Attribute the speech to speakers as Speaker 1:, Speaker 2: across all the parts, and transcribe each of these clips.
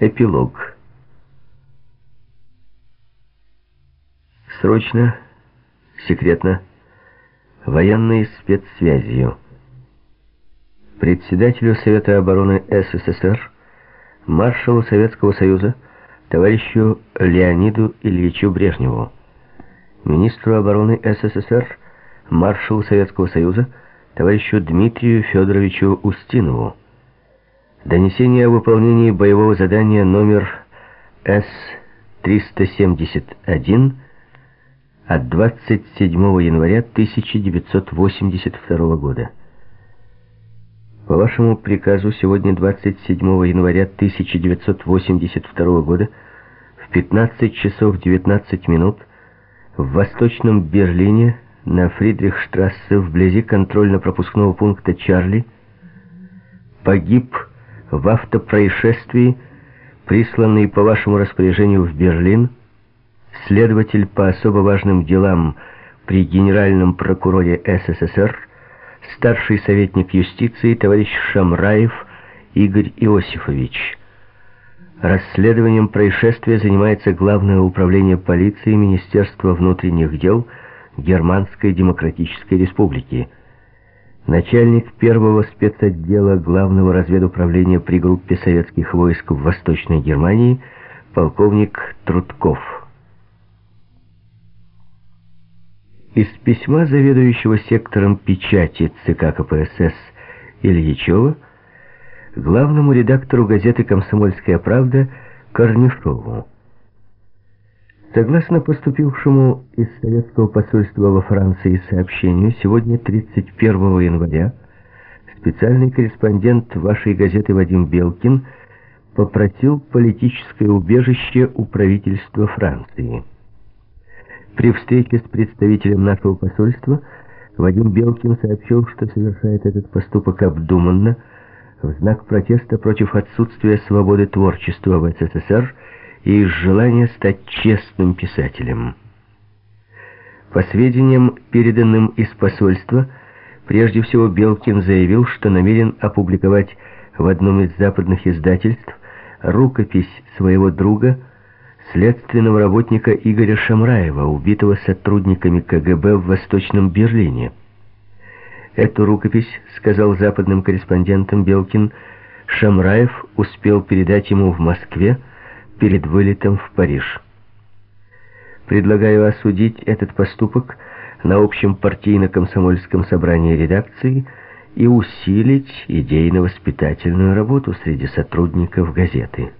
Speaker 1: Эпилог. Срочно, секретно, военной спецсвязью. Председателю Совета обороны СССР, маршалу Советского Союза, товарищу Леониду Ильичу Брежневу, министру обороны СССР, маршалу Советского Союза, товарищу Дмитрию Федоровичу Устинову, Донесение о выполнении боевого задания номер С-371 от 27 января 1982 года. По вашему приказу сегодня 27 января 1982 года в 15 часов 19 минут в Восточном Берлине на Фридрихштрассе вблизи контрольно-пропускного пункта Чарли погиб в автопроисшествии, присланный по вашему распоряжению в Берлин, следователь по особо важным делам при генеральном прокуроре СССР, старший советник юстиции товарищ Шамраев Игорь Иосифович. Расследованием происшествия занимается Главное управление полиции Министерства внутренних дел Германской Демократической Республики – начальник первого спецотдела Главного разведуправления при группе советских войск в Восточной Германии, полковник Трудков. Из письма заведующего сектором печати ЦК КПСС Ильичева главному редактору газеты «Комсомольская правда» Корнишову. Согласно поступившему из советского посольства во Франции сообщению, сегодня, 31 января, специальный корреспондент вашей газеты Вадим Белкин попросил политическое убежище у правительства Франции. При встрече с представителем нашего посольства Вадим Белкин сообщил, что совершает этот поступок обдуманно, в знак протеста против отсутствия свободы творчества в СССР и из желания стать честным писателем. По сведениям, переданным из посольства, прежде всего Белкин заявил, что намерен опубликовать в одном из западных издательств рукопись своего друга, следственного работника Игоря Шамраева, убитого сотрудниками КГБ в Восточном Берлине. Эту рукопись, сказал западным корреспондентам Белкин, Шамраев успел передать ему в Москве, перед вылетом в Париж. Предлагаю осудить этот поступок на общем партийно-комсомольском собрании редакции и усилить идейно-воспитательную работу среди сотрудников газеты.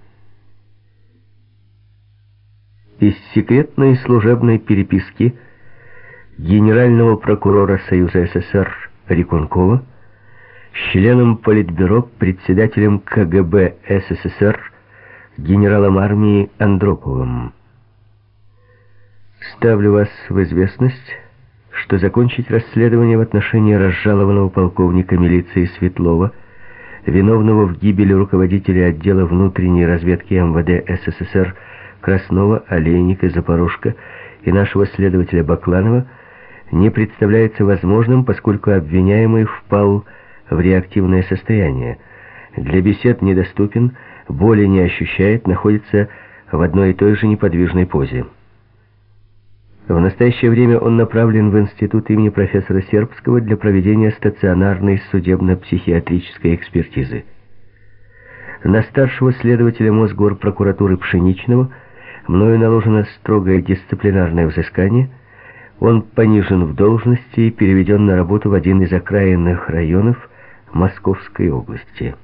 Speaker 1: Из секретной служебной переписки генерального прокурора Союза СССР Рикункова с членом Политбюро, председателем КГБ СССР генералом армии Андроповым. Ставлю вас в известность, что закончить расследование в отношении разжалованного полковника милиции Светлова, виновного в гибели руководителя отдела внутренней разведки МВД СССР Краснова, Олейника, Запорожка и нашего следователя Бакланова, не представляется возможным, поскольку обвиняемый впал в реактивное состояние. Для бесед недоступен, боли не ощущает, находится в одной и той же неподвижной позе. В настоящее время он направлен в институт имени профессора Сербского для проведения стационарной судебно-психиатрической экспертизы. На старшего следователя Мосгорпрокуратуры Пшеничного мною наложено строгое дисциплинарное взыскание. Он понижен в должности и переведен на работу в один из окраинных районов Московской области.